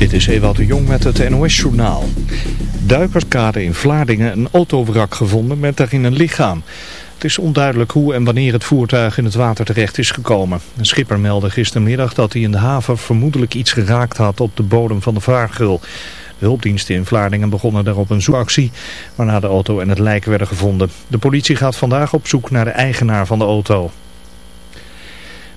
Dit is Ewout de Jong met het NOS-journaal. Duikerskade in Vlaardingen een autowrak gevonden met daarin een lichaam. Het is onduidelijk hoe en wanneer het voertuig in het water terecht is gekomen. Een schipper meldde gistermiddag dat hij in de haven vermoedelijk iets geraakt had op de bodem van de vaargul. De hulpdiensten in Vlaardingen begonnen daarop een zoekactie, waarna de auto en het lijk werden gevonden. De politie gaat vandaag op zoek naar de eigenaar van de auto.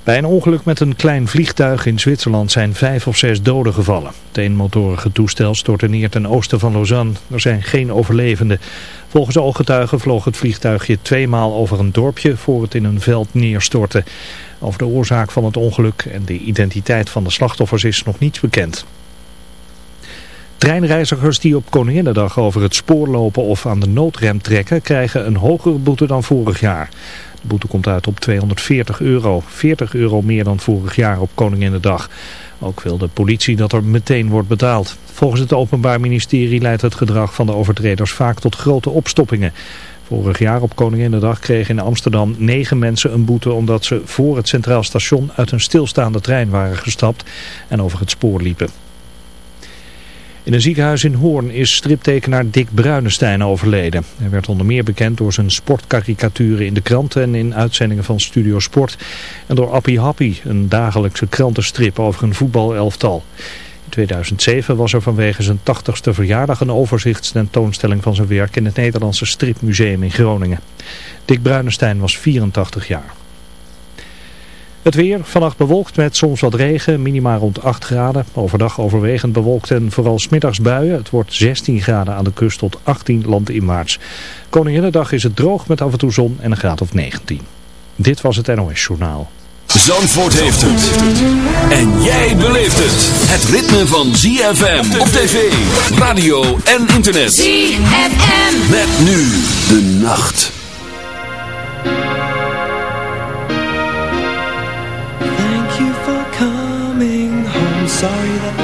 Bij een ongeluk met een klein vliegtuig in Zwitserland zijn vijf of zes doden gevallen. Het eenmotorige toestel stortte neer ten oosten van Lausanne. Er zijn geen overlevenden. Volgens ooggetuigen vloog het vliegtuigje tweemaal over een dorpje voor het in een veld neerstortte. Over de oorzaak van het ongeluk en de identiteit van de slachtoffers is nog niets bekend. Treinreizigers die op Koninginnedag over het spoor lopen of aan de noodrem trekken krijgen een hogere boete dan vorig jaar. De boete komt uit op 240 euro, 40 euro meer dan vorig jaar op Koninginnedag. Ook wil de politie dat er meteen wordt betaald. Volgens het Openbaar Ministerie leidt het gedrag van de overtreders vaak tot grote opstoppingen. Vorig jaar op Koninginnedag kregen in Amsterdam negen mensen een boete omdat ze voor het Centraal Station uit een stilstaande trein waren gestapt en over het spoor liepen. In een ziekenhuis in Hoorn is striptekenaar Dick Bruinestein overleden. Hij werd onder meer bekend door zijn sportkarikaturen in de kranten en in uitzendingen van Studio Sport. En door Appie Happy, een dagelijkse krantenstrip over een voetbalelftal. In 2007 was er vanwege zijn 80ste verjaardag een overzichtstentoonstelling van zijn werk in het Nederlandse Stripmuseum in Groningen. Dick Bruinestein was 84 jaar. Het weer, vannacht bewolkt met soms wat regen, minima rond 8 graden. Overdag overwegend bewolkt en vooral smiddags buien. Het wordt 16 graden aan de kust tot 18 landinwaarts. Koninginnedag is het droog met af en toe zon en een graad of 19. Dit was het NOS Journaal. Zandvoort heeft het. En jij beleeft het. Het ritme van ZFM op tv, radio en internet. ZFM. Met nu de nacht.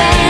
bad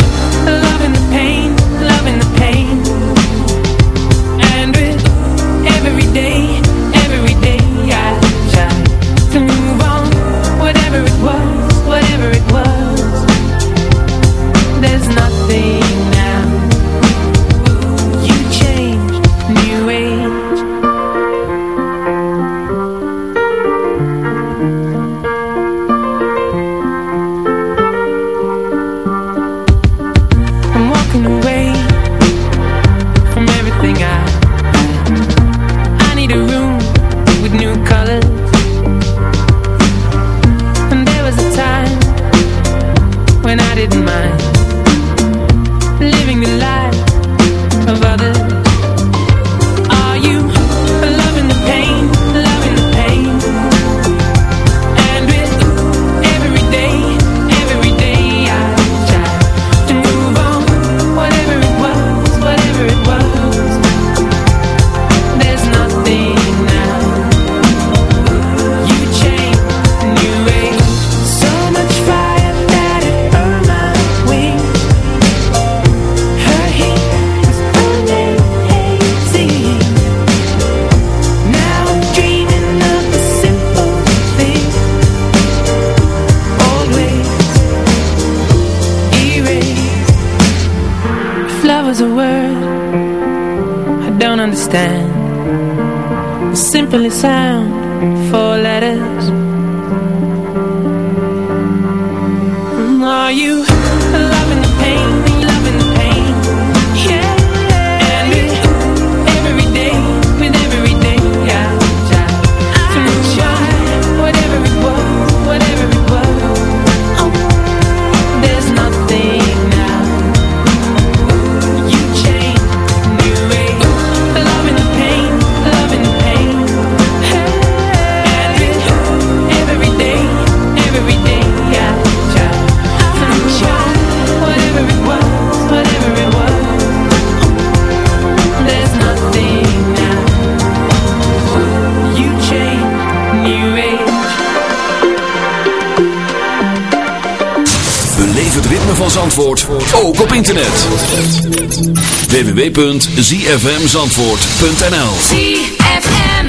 zfmzandvoort.nl ZFM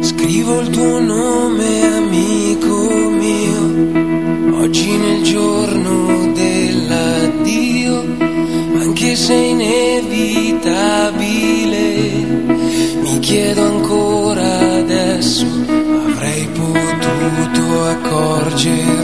Scrivo il tuo nome amico mio. Oggi nel giorno dell'addio Anche se inevitabile Mi chiedo perdido.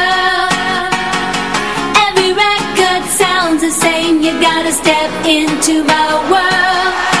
step into my world.